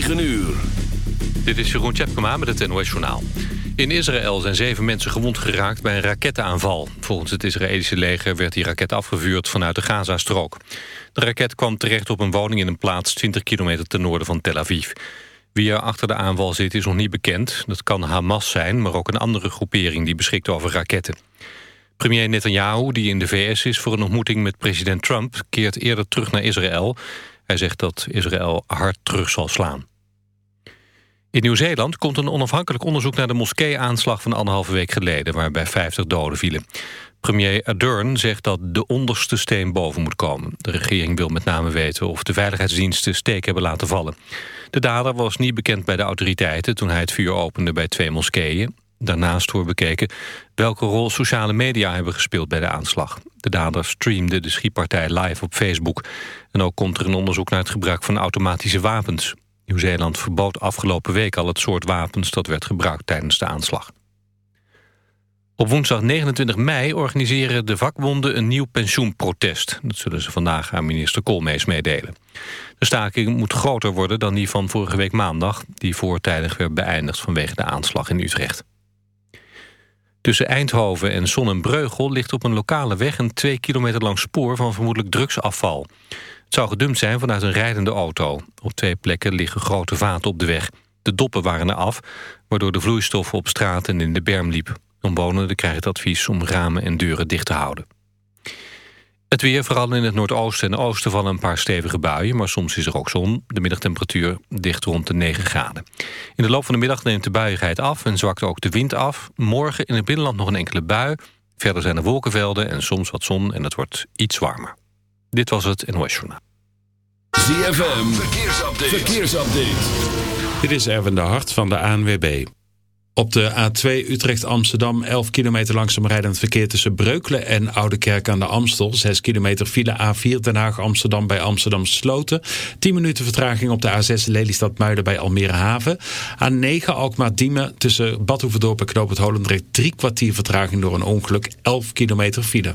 9 uur. Dit is Jeroen Tjepkema met het NOS Journaal. In Israël zijn zeven mensen gewond geraakt bij een raketaanval. Volgens het Israëlische leger werd die raket afgevuurd vanuit de Gazastrook. De raket kwam terecht op een woning in een plaats 20 kilometer ten noorden van Tel Aviv. Wie er achter de aanval zit is nog niet bekend. Dat kan Hamas zijn, maar ook een andere groepering die beschikt over raketten. Premier Netanyahu, die in de VS is voor een ontmoeting met president Trump... keert eerder terug naar Israël. Hij zegt dat Israël hard terug zal slaan. In Nieuw-Zeeland komt een onafhankelijk onderzoek naar de moskee-aanslag van anderhalve week geleden, waarbij 50 doden vielen. Premier Ardern zegt dat de onderste steen boven moet komen. De regering wil met name weten of de veiligheidsdiensten steek hebben laten vallen. De dader was niet bekend bij de autoriteiten toen hij het vuur opende bij twee moskeeën. Daarnaast wordt bekeken welke rol sociale media hebben gespeeld bij de aanslag. De dader streamde de schietpartij live op Facebook. En ook komt er een onderzoek naar het gebruik van automatische wapens. Nieuw-Zeeland verbood afgelopen week al het soort wapens dat werd gebruikt tijdens de aanslag. Op woensdag 29 mei organiseren de vakbonden een nieuw pensioenprotest. Dat zullen ze vandaag aan minister Koolmees meedelen. De staking moet groter worden dan die van vorige week maandag... die voortijdig werd beëindigd vanwege de aanslag in Utrecht. Tussen Eindhoven en Sonnenbreugel ligt op een lokale weg... een twee kilometer lang spoor van vermoedelijk drugsafval. Het zou gedumpt zijn vanuit een rijdende auto. Op twee plekken liggen grote vaten op de weg. De doppen waren er af, waardoor de vloeistof op straat en in de berm liep. Omwonenden krijgen het advies om ramen en deuren dicht te houden. Het weer, vooral in het noordoosten en oosten vallen een paar stevige buien... maar soms is er ook zon. De middagtemperatuur dicht rond de 9 graden. In de loop van de middag neemt de buiigheid af en zwakt ook de wind af. Morgen in het binnenland nog een enkele bui. Verder zijn er wolkenvelden en soms wat zon en het wordt iets warmer. Dit was het NOS Journaal. ZFM, verkeersupdate. verkeersupdate. Dit is Erwin de Hart van de ANWB. Op de A2 Utrecht-Amsterdam 11 kilometer langzaam rijdend verkeer tussen Breukelen en Oudekerk aan de Amstel. 6 kilometer file A4 Den Haag-Amsterdam bij Amsterdam Sloten. 10 minuten vertraging op de A6 Lelystad-Muiden bij Almere Haven. A9 Alkmaar-Diemen tussen Badhoevedorp en Knoop het Holendrecht. Drie kwartier vertraging door een ongeluk. 11 kilometer file.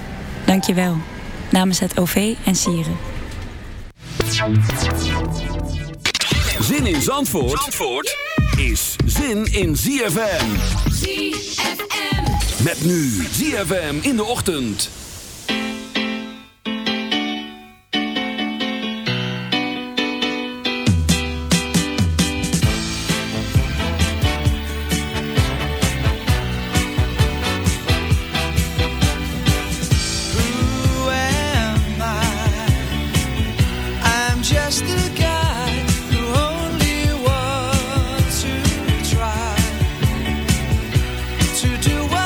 Dank je wel. Namens het OV en Sieren. Zin in Zandvoort, Zandvoort is zin in ZFM. ZFM. Met nu ZFM in de ochtend. to do what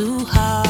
too hard.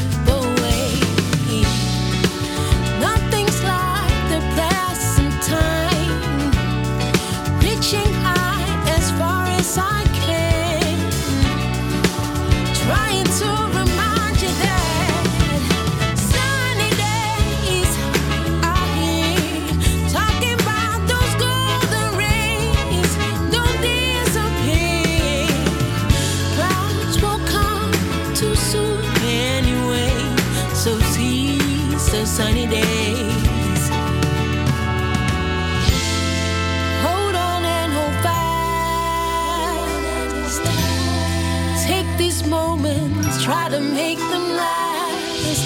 Take these moments, try to make them last.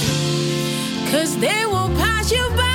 Cause they won't pass you by.